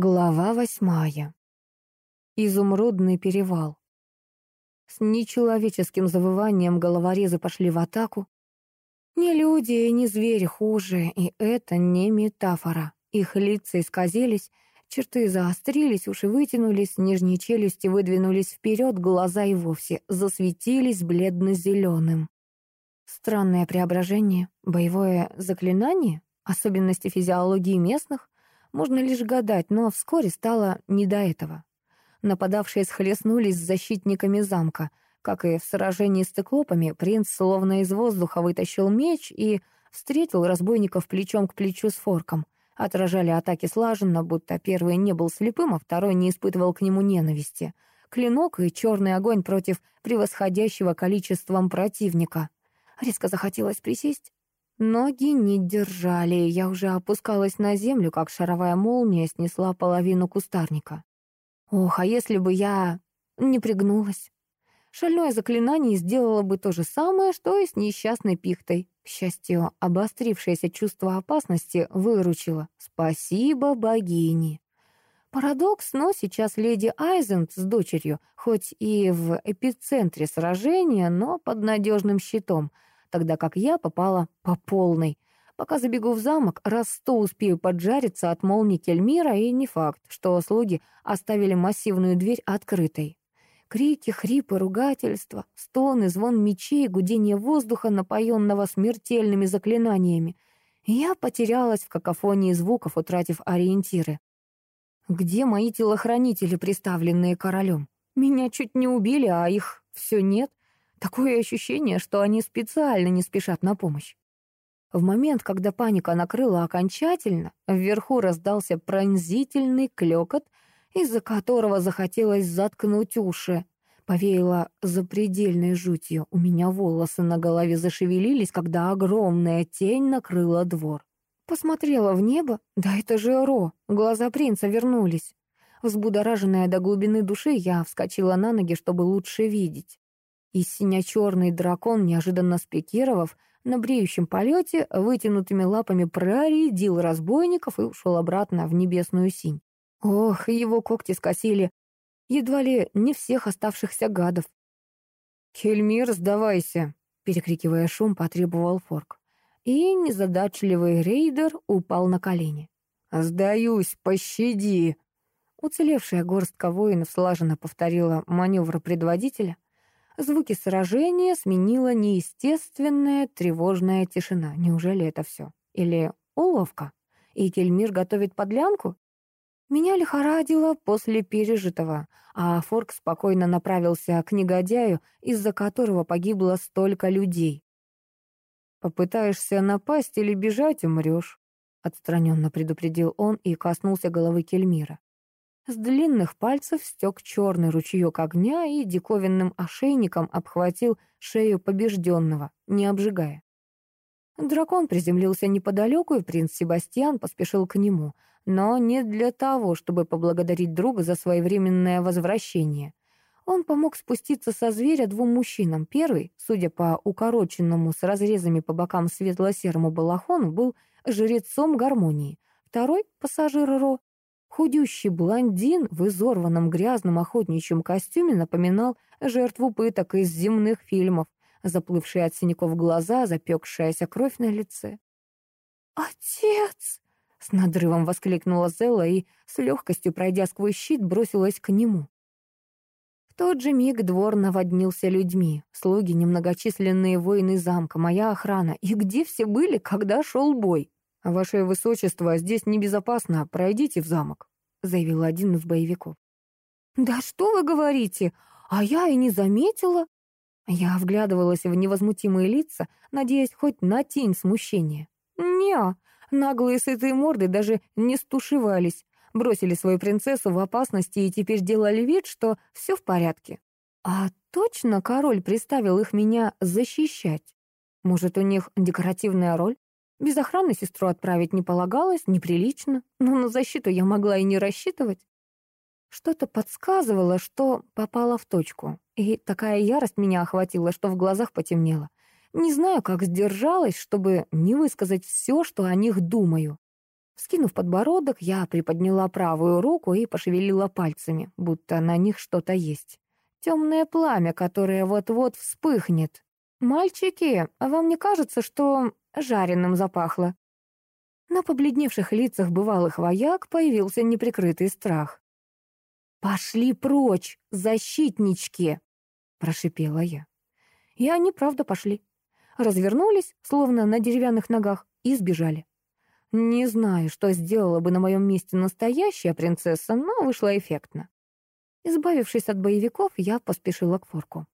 Глава восьмая. Изумрудный перевал. С нечеловеческим завыванием головорезы пошли в атаку. Не люди и не звери хуже, и это не метафора. Их лица исказились, черты заострились, уши вытянулись, нижние челюсти выдвинулись вперед, глаза и вовсе засветились бледно-зеленым. Странное преображение, боевое заклинание, особенности физиологии местных — можно лишь гадать, но вскоре стало не до этого. Нападавшие схлестнулись с защитниками замка. Как и в сражении с циклопами, принц словно из воздуха вытащил меч и встретил разбойников плечом к плечу с форком. Отражали атаки слаженно, будто первый не был слепым, а второй не испытывал к нему ненависти. Клинок и черный огонь против превосходящего количеством противника. Резко захотелось присесть, Ноги не держали, я уже опускалась на землю, как шаровая молния снесла половину кустарника. Ох, а если бы я не пригнулась? Шальное заклинание сделало бы то же самое, что и с несчастной пихтой. К счастью, обострившееся чувство опасности выручило. Спасибо богине. Парадокс, но сейчас леди Айзент с дочерью, хоть и в эпицентре сражения, но под надежным щитом — тогда как я попала по полной. Пока забегу в замок, раз сто успею поджариться от молнии Кельмира, и не факт, что слуги оставили массивную дверь открытой. Крики, хрипы, ругательства, стоны, звон мечей, гудение воздуха, напоенного смертельными заклинаниями. Я потерялась в какофонии звуков, утратив ориентиры. Где мои телохранители, представленные королем? Меня чуть не убили, а их все нет. Такое ощущение, что они специально не спешат на помощь. В момент, когда паника накрыла окончательно, вверху раздался пронзительный клёкот, из-за которого захотелось заткнуть уши. Повеяло запредельной жутью. У меня волосы на голове зашевелились, когда огромная тень накрыла двор. Посмотрела в небо. Да это же Ро. Глаза принца вернулись. Взбудораженная до глубины души, я вскочила на ноги, чтобы лучше видеть. И синя-черный дракон, неожиданно спикировав, на бреющем полете вытянутыми лапами проредил разбойников и ушел обратно в небесную синь. Ох, его когти скосили едва ли не всех оставшихся гадов. «Хельмир, сдавайся!» — перекрикивая шум, потребовал Форк. И незадачливый рейдер упал на колени. «Сдаюсь, пощади!» Уцелевшая горстка воинов слаженно повторила маневр предводителя — Звуки сражения сменила неестественная тревожная тишина. Неужели это все? Или уловка? И Кельмир готовит подлянку? Меня лихорадило после пережитого, а Форк спокойно направился к негодяю, из-за которого погибло столько людей. «Попытаешься напасть или бежать, умрешь», — отстраненно предупредил он и коснулся головы Кельмира. С длинных пальцев стек черный ручеек огня и диковинным ошейником обхватил шею побежденного, не обжигая. Дракон приземлился неподалеку, и принц Себастьян поспешил к нему, но не для того, чтобы поблагодарить друга за своевременное возвращение. Он помог спуститься со зверя двум мужчинам. Первый, судя по укороченному с разрезами по бокам светло-серому балахону, был жрецом гармонии. Второй, пассажир Ро, Худющий блондин в изорванном грязном охотничьем костюме напоминал жертву пыток из земных фильмов, заплывшие от синяков глаза, запекшаяся кровь на лице. «Отец!» — с надрывом воскликнула Зелла и, с легкостью пройдя сквозь щит, бросилась к нему. В тот же миг двор наводнился людьми, слуги, немногочисленные воины замка, моя охрана. И где все были, когда шел бой? «Ваше высочество, здесь небезопасно, пройдите в замок», — заявил один из боевиков. «Да что вы говорите? А я и не заметила». Я вглядывалась в невозмутимые лица, надеясь хоть на тень смущения. не наглые сытые морды даже не стушевались, бросили свою принцессу в опасности и теперь делали вид, что все в порядке. А точно король приставил их меня защищать? Может, у них декоративная роль? Без охраны сестру отправить не полагалось, неприлично, но на защиту я могла и не рассчитывать. Что-то подсказывало, что попала в точку, и такая ярость меня охватила, что в глазах потемнело. Не знаю, как сдержалась, чтобы не высказать все, что о них думаю. Скинув подбородок, я приподняла правую руку и пошевелила пальцами, будто на них что-то есть. Темное пламя, которое вот-вот вспыхнет. «Мальчики, вам не кажется, что жареным запахло?» На побледневших лицах бывалых вояк появился неприкрытый страх. «Пошли прочь, защитнички!» — прошипела я. И они, правда, пошли. Развернулись, словно на деревянных ногах, и сбежали. Не знаю, что сделала бы на моем месте настоящая принцесса, но вышло эффектно. Избавившись от боевиков, я поспешила к форку.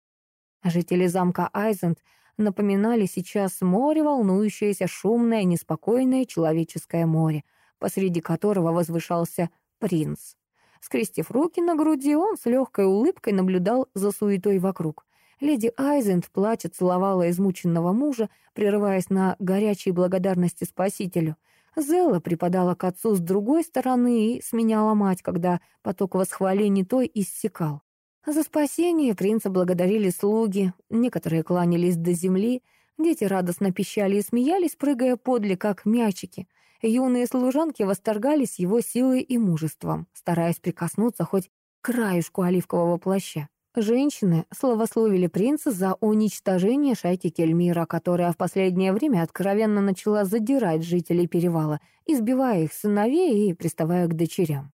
Жители замка Айзенд напоминали сейчас море, волнующееся, шумное, неспокойное человеческое море, посреди которого возвышался принц. Скрестив руки на груди, он с легкой улыбкой наблюдал за суетой вокруг. Леди Айзенд плача целовала измученного мужа, прерываясь на горячей благодарности спасителю. Зелла припадала к отцу с другой стороны и сменяла мать, когда поток восхвалений той иссякал. За спасение принца благодарили слуги, некоторые кланялись до земли, дети радостно пищали и смеялись, прыгая подле, как мячики — Юные служанки восторгались его силой и мужеством, стараясь прикоснуться хоть к краешку оливкового плаща. Женщины словословили принца за уничтожение шайки Кельмира, которая в последнее время откровенно начала задирать жителей перевала, избивая их сыновей и приставая к дочерям.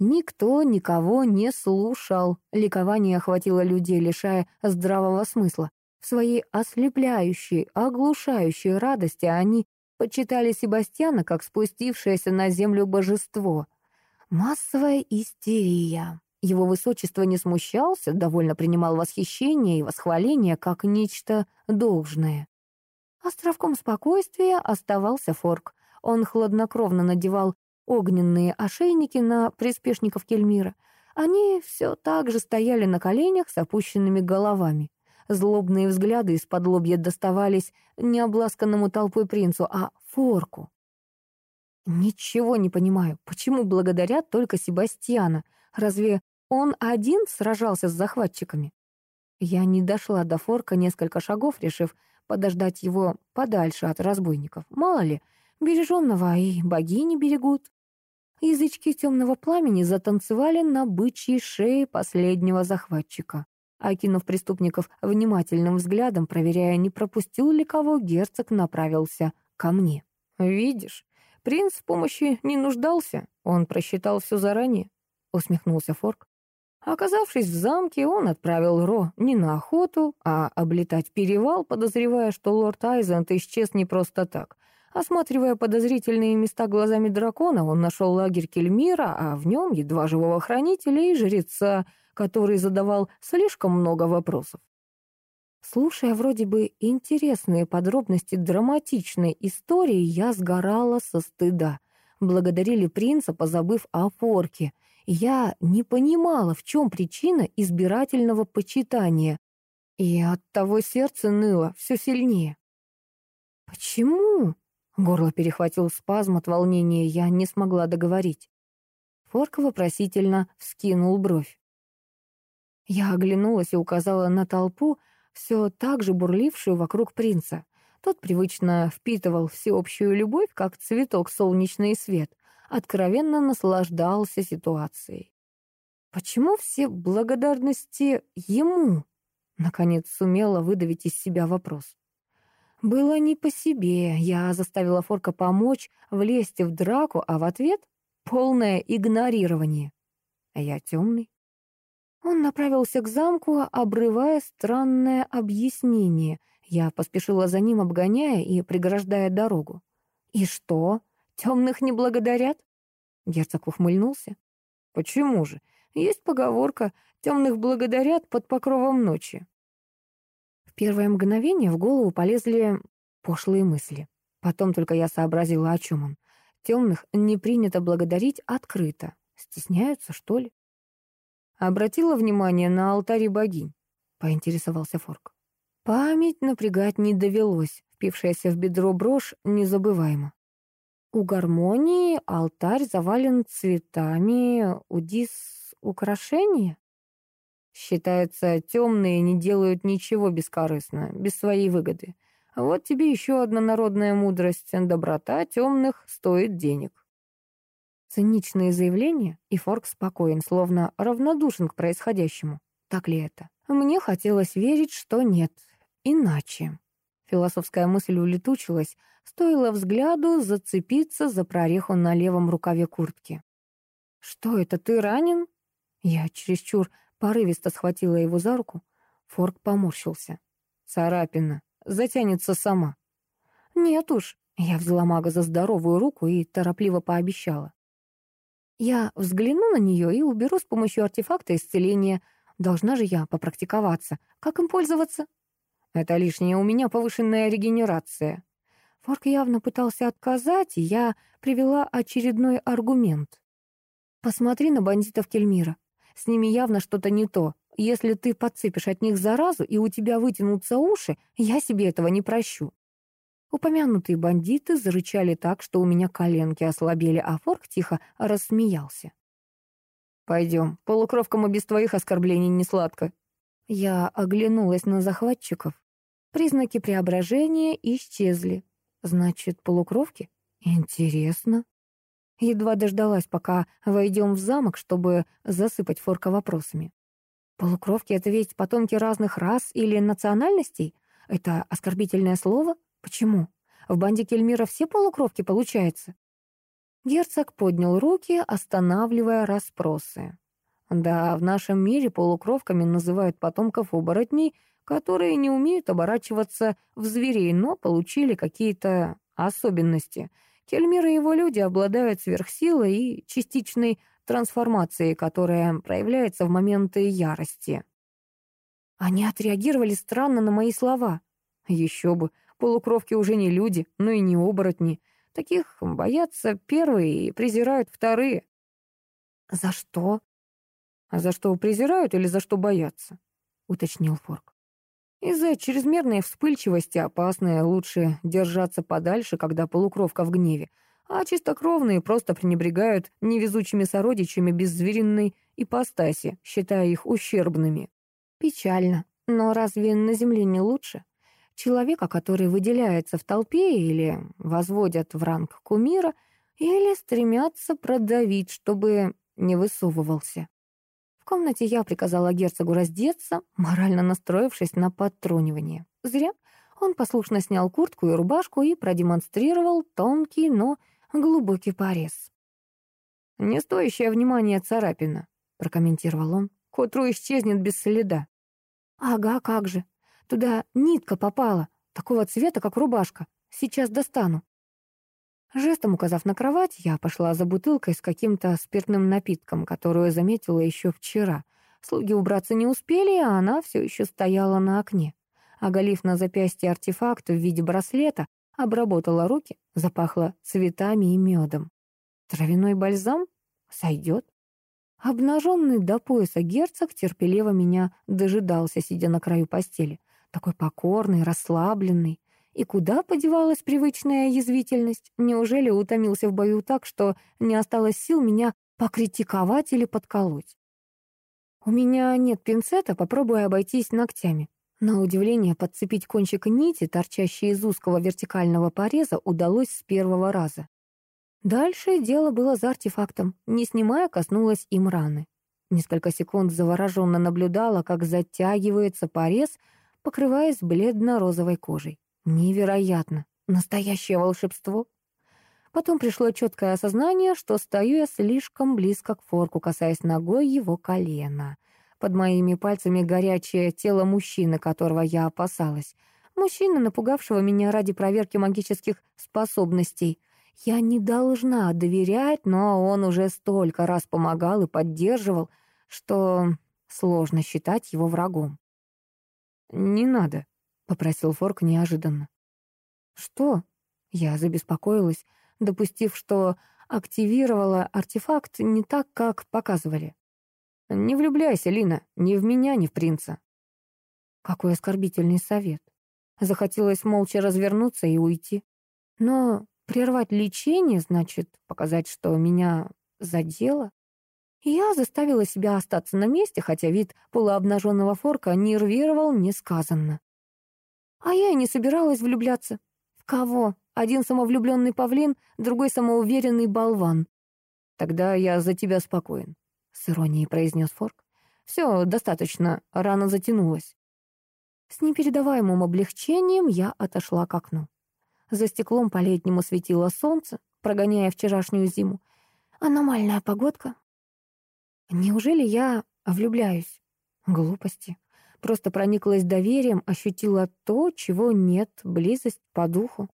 Никто никого не слушал. Ликование охватило людей, лишая здравого смысла. В своей ослепляющей, оглушающей радости они почитали Себастьяна как спустившееся на землю божество. Массовая истерия. Его высочество не смущался, довольно принимал восхищение и восхваление как нечто должное. Островком спокойствия оставался Форк. Он хладнокровно надевал огненные ошейники на приспешников Кельмира. Они все так же стояли на коленях с опущенными головами. Злобные взгляды из-под лобья доставались не обласканному толпой принцу, а форку. Ничего не понимаю, почему благодарят только Себастьяна? Разве он один сражался с захватчиками? Я не дошла до форка несколько шагов, решив подождать его подальше от разбойников. Мало ли, береженного и богини берегут. Язычки темного пламени затанцевали на бычьей шее последнего захватчика. Окинув преступников внимательным взглядом, проверяя, не пропустил ли кого, герцог направился ко мне. «Видишь, принц в помощи не нуждался, он просчитал все заранее», — усмехнулся Форк. Оказавшись в замке, он отправил Ро не на охоту, а облетать перевал, подозревая, что лорд Айзент исчез не просто так. Осматривая подозрительные места глазами дракона, он нашел лагерь Кельмира, а в нем едва живого хранителя и жреца, который задавал слишком много вопросов. Слушая вроде бы интересные подробности драматичной истории, я сгорала со стыда. Благодарили принца, позабыв о форке. Я не понимала, в чем причина избирательного почитания. И от того сердце ныло все сильнее. «Почему?» — горло перехватил спазм от волнения, я не смогла договорить. Форк вопросительно вскинул бровь. Я оглянулась и указала на толпу, все так же бурлившую вокруг принца. Тот привычно впитывал всеобщую любовь, как цветок солнечный свет, откровенно наслаждался ситуацией. «Почему все благодарности ему?» Наконец сумела выдавить из себя вопрос. Было не по себе. Я заставила Форка помочь, влезть в драку, а в ответ — полное игнорирование. Я темный. Он направился к замку, обрывая странное объяснение. Я поспешила за ним, обгоняя и преграждая дорогу. «И что? Темных не благодарят?» Герцог ухмыльнулся. «Почему же? Есть поговорка «темных благодарят под покровом ночи». В первое мгновение в голову полезли пошлые мысли. Потом только я сообразила, о чем он. Темных не принято благодарить открыто. Стесняются, что ли? Обратила внимание на алтаре богинь? Поинтересовался Форк. Память напрягать не довелось. Впившаяся в бедро брошь незабываема. У гармонии алтарь завален цветами, у дис украшения. Считается, темные не делают ничего бескорыстно, без своей выгоды. А вот тебе еще одна народная мудрость. Доброта темных стоит денег. Циничные заявления, и Форк спокоен, словно равнодушен к происходящему. Так ли это? Мне хотелось верить, что нет. Иначе. Философская мысль улетучилась, стоило взгляду зацепиться за прореху на левом рукаве куртки. «Что это, ты ранен?» Я чересчур порывисто схватила его за руку. Форк поморщился. «Царапина. Затянется сама». «Нет уж». Я взяла за здоровую руку и торопливо пообещала. Я взгляну на нее и уберу с помощью артефакта исцеления. Должна же я попрактиковаться. Как им пользоваться? Это лишнее, у меня повышенная регенерация. Форк явно пытался отказать, и я привела очередной аргумент. Посмотри на бандитов Кельмира. С ними явно что-то не то. Если ты подцепишь от них заразу, и у тебя вытянутся уши, я себе этого не прощу. Упомянутые бандиты зарычали так, что у меня коленки ослабели, а Форк тихо рассмеялся. «Пойдем, полукровкам и без твоих оскорблений не сладко». Я оглянулась на захватчиков. Признаки преображения исчезли. Значит, полукровки? Интересно. Едва дождалась, пока войдем в замок, чтобы засыпать Форка вопросами. Полукровки — это ведь потомки разных рас или национальностей? Это оскорбительное слово? Почему? В банде Кельмира все полукровки, получается? Герцог поднял руки, останавливая расспросы. Да, в нашем мире полукровками называют потомков оборотней, которые не умеют оборачиваться в зверей, но получили какие-то особенности. Кельмир и его люди обладают сверхсилой и частичной трансформацией, которая проявляется в моменты ярости. Они отреагировали странно на мои слова. Еще бы, Полукровки уже не люди, но и не оборотни. Таких боятся первые и презирают вторые. «За что?» «А за что презирают или за что боятся?» — уточнил Форк. «Из-за чрезмерной вспыльчивости опасные лучше держаться подальше, когда полукровка в гневе, а чистокровные просто пренебрегают невезучими сородичами без звериной ипостаси, считая их ущербными. Печально, но разве на Земле не лучше? человека, который выделяется в толпе или возводят в ранг кумира, или стремятся продавить, чтобы не высовывался. Комнате я приказала герцогу раздеться, морально настроившись на подтрунивание. Зря. Он послушно снял куртку и рубашку и продемонстрировал тонкий, но глубокий порез. «Не стоящее внимания царапина», — прокомментировал он. «К утру исчезнет без следа». «Ага, как же. Туда нитка попала, такого цвета, как рубашка. Сейчас достану. Жестом указав на кровать, я пошла за бутылкой с каким-то спиртным напитком, которую заметила еще вчера. Слуги убраться не успели, а она все еще стояла на окне. Оголив на запястье артефакт в виде браслета, обработала руки, запахло цветами и медом. Травяной бальзам? Сойдет. Обнаженный до пояса герцог терпеливо меня дожидался, сидя на краю постели такой покорный, расслабленный. И куда подевалась привычная язвительность? Неужели утомился в бою так, что не осталось сил меня покритиковать или подколоть? У меня нет пинцета, попробую обойтись ногтями. На удивление, подцепить кончик нити, торчащей из узкого вертикального пореза, удалось с первого раза. Дальше дело было за артефактом. Не снимая, коснулась им раны. Несколько секунд завороженно наблюдала, как затягивается порез, покрываясь бледно-розовой кожей. Невероятно! Настоящее волшебство! Потом пришло четкое осознание, что стою я слишком близко к форку, касаясь ногой его колена. Под моими пальцами горячее тело мужчины, которого я опасалась. Мужчины, напугавшего меня ради проверки магических способностей. Я не должна доверять, но он уже столько раз помогал и поддерживал, что сложно считать его врагом. «Не надо», — попросил Форк неожиданно. «Что?» Я забеспокоилась, допустив, что активировала артефакт не так, как показывали. «Не влюбляйся, Лина, ни в меня, ни в принца». Какой оскорбительный совет. Захотелось молча развернуться и уйти. Но прервать лечение значит показать, что меня задело. Я заставила себя остаться на месте, хотя вид полуобнаженного форка нервировал несказанно. А я и не собиралась влюбляться. В кого? Один самовлюбленный павлин, другой самоуверенный болван. Тогда я за тебя спокоен», — с иронией произнес Форк. «Все, достаточно, рана затянулась». С непередаваемым облегчением я отошла к окну. За стеклом по-летнему светило солнце, прогоняя вчерашнюю зиму. Аномальная погодка. Неужели я влюбляюсь? Глупости. Просто прониклась доверием, ощутила то, чего нет, близость по духу.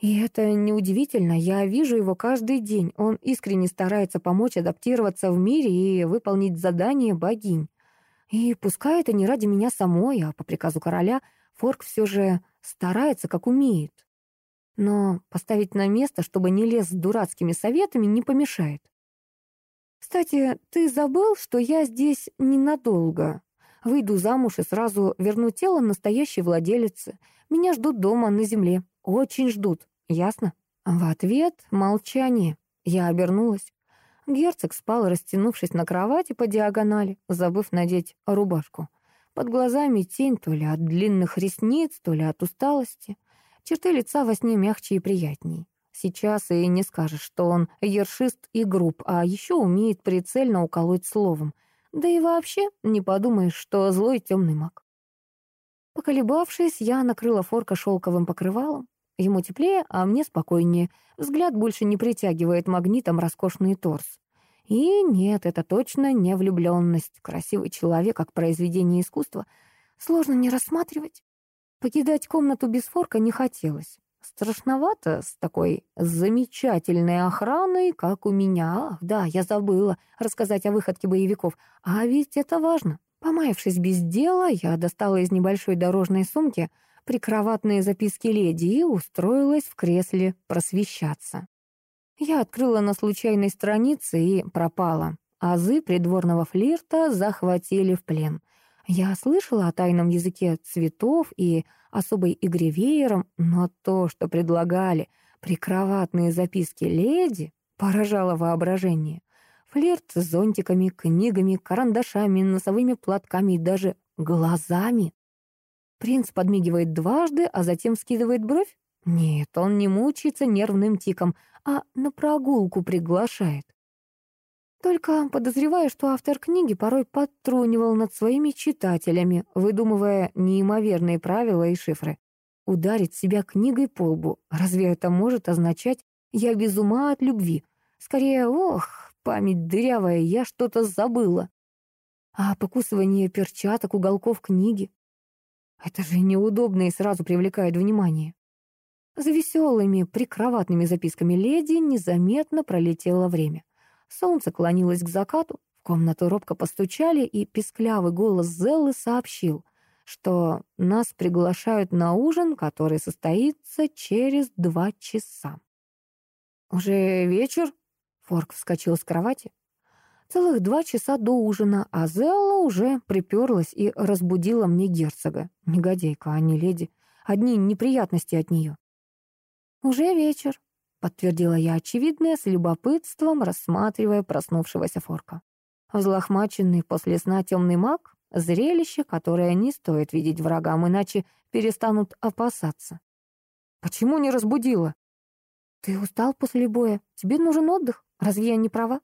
И это неудивительно, я вижу его каждый день. Он искренне старается помочь адаптироваться в мире и выполнить задание богинь. И пускай это не ради меня самой, а по приказу короля, Форк все же старается, как умеет. Но поставить на место, чтобы не лез с дурацкими советами, не помешает. «Кстати, ты забыл, что я здесь ненадолго. Выйду замуж и сразу верну тело настоящей владелицы. Меня ждут дома, на земле. Очень ждут. Ясно?» В ответ — молчание. Я обернулась. Герцог спал, растянувшись на кровати по диагонали, забыв надеть рубашку. Под глазами тень то ли от длинных ресниц, то ли от усталости. Черты лица во сне мягче и приятней. Сейчас и не скажешь, что он ершист и груб, а еще умеет прицельно уколоть словом. Да и вообще не подумаешь, что злой темный маг. Поколебавшись, я накрыла форка шелковым покрывалом. Ему теплее, а мне спокойнее. Взгляд больше не притягивает магнитом роскошный торс. И нет, это точно не влюбленность. Красивый человек, как произведение искусства. Сложно не рассматривать. Покидать комнату без форка не хотелось. Страшновато с такой замечательной охраной, как у меня. Ах, да, я забыла рассказать о выходке боевиков. А ведь это важно. Помаявшись без дела, я достала из небольшой дорожной сумки прикроватные записки леди и устроилась в кресле просвещаться. Я открыла на случайной странице и пропала. Азы придворного флирта захватили в плен. Я слышала о тайном языке цветов и особой игре веером, но то, что предлагали прикроватные записки леди, поражало воображение. Флирт с зонтиками, книгами, карандашами, носовыми платками и даже глазами. Принц подмигивает дважды, а затем скидывает бровь? Нет, он не мучается нервным тиком, а на прогулку приглашает. Только подозреваю, что автор книги порой подтрунивал над своими читателями, выдумывая неимоверные правила и шифры. Ударить себя книгой по лбу. Разве это может означать «я без ума от любви»? Скорее, ох, память дырявая, я что-то забыла. А покусывание перчаток, уголков книги. Это же неудобно и сразу привлекает внимание. За веселыми, прикроватными записками леди незаметно пролетело время. Солнце клонилось к закату, в комнату робко постучали, и писклявый голос Зеллы сообщил, что нас приглашают на ужин, который состоится через два часа. «Уже вечер?» — Форк вскочил с кровати. Целых два часа до ужина, а Зелла уже приперлась и разбудила мне герцога. Негодейка, а не леди. Одни неприятности от нее. «Уже вечер», подтвердила я очевидное с любопытством, рассматривая проснувшегося форка. Взлохмаченный после сна темный маг — зрелище, которое не стоит видеть врагам, иначе перестанут опасаться. «Почему не разбудила?» «Ты устал после боя? Тебе нужен отдых? Разве я не права?»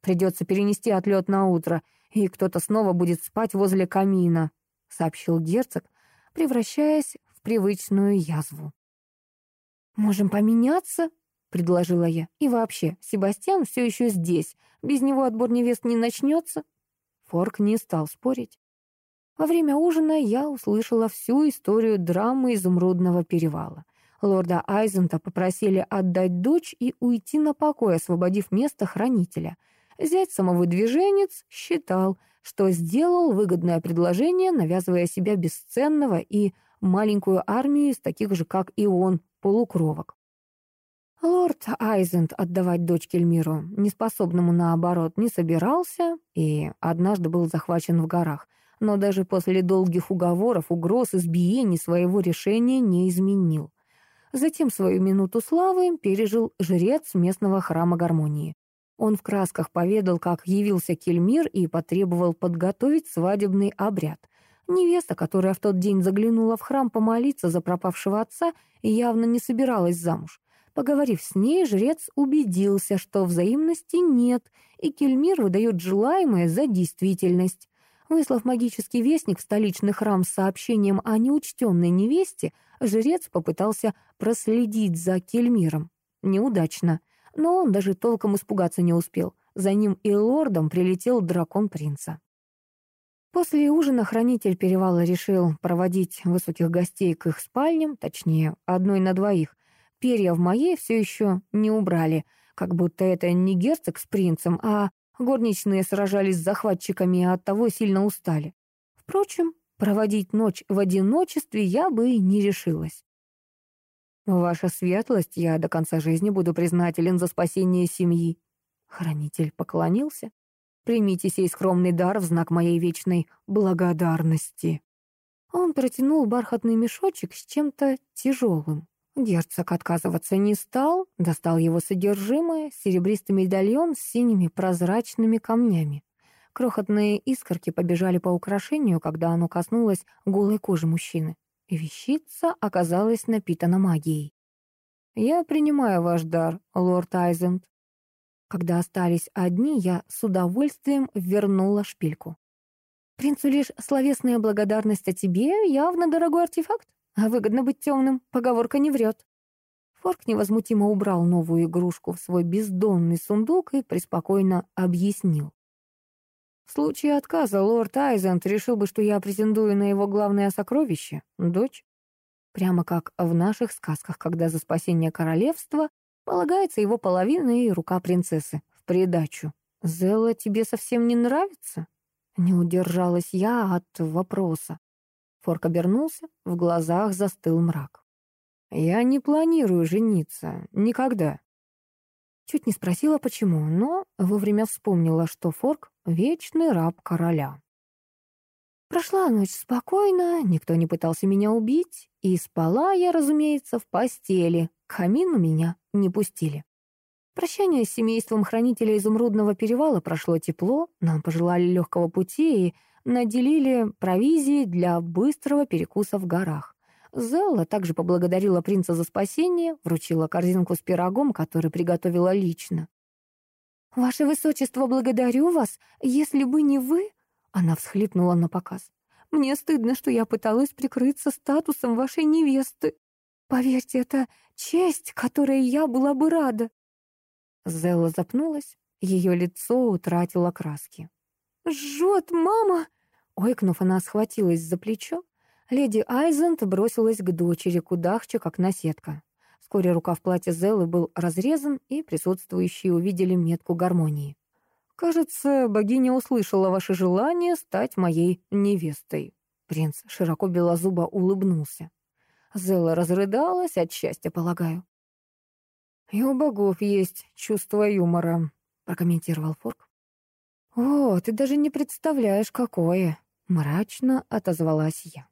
«Придется перенести отлет на утро, и кто-то снова будет спать возле камина», — сообщил герцог, превращаясь в привычную язву. «Можем поменяться?» Предложила я. «И вообще, Себастьян все еще здесь. Без него отбор невест не начнется?» Форк не стал спорить. Во время ужина я услышала всю историю драмы изумрудного перевала. Лорда Айзента попросили отдать дочь и уйти на покой, освободив место хранителя. Зять самовыдвиженец считал, что сделал выгодное предложение, навязывая себя бесценного и маленькую армию из таких же, как и он, полукровок. Лорд Айзент отдавать дочь Кельмиру, неспособному наоборот, не собирался и однажды был захвачен в горах, но даже после долгих уговоров, угроз, избиений своего решения не изменил. Затем свою минуту славы пережил жрец местного храма гармонии. Он в красках поведал, как явился Кельмир и потребовал подготовить свадебный обряд. Невеста, которая в тот день заглянула в храм помолиться за пропавшего отца, явно не собиралась замуж. Поговорив с ней, жрец убедился, что взаимности нет, и Кельмир выдает желаемое за действительность. Выслав магический вестник в столичный храм с сообщением о неучтенной невесте, жрец попытался проследить за Кельмиром. Неудачно, но он даже толком испугаться не успел. За ним и лордом прилетел дракон принца. После ужина хранитель перевала решил проводить высоких гостей к их спальням, точнее, одной на двоих. Перья в моей все еще не убрали, как будто это не герцог с принцем, а горничные сражались с захватчиками и оттого сильно устали. Впрочем, проводить ночь в одиночестве я бы не решилась. «Ваша светлость, я до конца жизни буду признателен за спасение семьи». Хранитель поклонился. Примите сей скромный дар в знак моей вечной благодарности». Он протянул бархатный мешочек с чем-то тяжелым. Герцог отказываться не стал, достал его содержимое, серебристый медальон с синими прозрачными камнями. Крохотные искорки побежали по украшению, когда оно коснулось голой кожи мужчины. Вещица оказалась напитана магией. «Я принимаю ваш дар, лорд Айзенд», когда остались одни, я с удовольствием вернула шпильку. Принцу лишь словесная благодарность о тебе явно дорогой артефакт, а выгодно быть темным, поговорка не врет. Форк невозмутимо убрал новую игрушку в свой бездонный сундук и преспокойно объяснил. В случае отказа лорд Айзент решил бы, что я претендую на его главное сокровище — дочь. Прямо как в наших сказках, когда за спасение королевства Полагается его половина и рука принцессы в придачу. Зелла тебе совсем не нравится? Не удержалась я от вопроса. Форк обернулся, в глазах застыл мрак. «Я не планирую жениться. Никогда». Чуть не спросила, почему, но вовремя вспомнила, что Форк — вечный раб короля. Прошла ночь спокойно, никто не пытался меня убить, и спала я, разумеется, в постели. Камину меня не пустили. Прощание с семейством хранителя Изумрудного перевала прошло тепло, нам пожелали легкого пути и наделили провизией для быстрого перекуса в горах. Зелла также поблагодарила принца за спасение, вручила корзинку с пирогом, который приготовила лично. «Ваше высочество, благодарю вас. Если бы не вы...» Она всхлипнула на показ. «Мне стыдно, что я пыталась прикрыться статусом вашей невесты. Поверьте, это честь, которой я была бы рада». Зелла запнулась, ее лицо утратило краски. «Жжет, мама!» Ойкнув, она схватилась за плечо. Леди Айзент бросилась к дочери, кудахча, как наседка. Вскоре в платье Зеллы был разрезан, и присутствующие увидели метку гармонии. «Кажется, богиня услышала ваше желание стать моей невестой». Принц широко белозубо улыбнулся. Зелла разрыдалась от счастья, полагаю. «И у богов есть чувство юмора», — прокомментировал Форк. «О, ты даже не представляешь, какое!» — мрачно отозвалась я.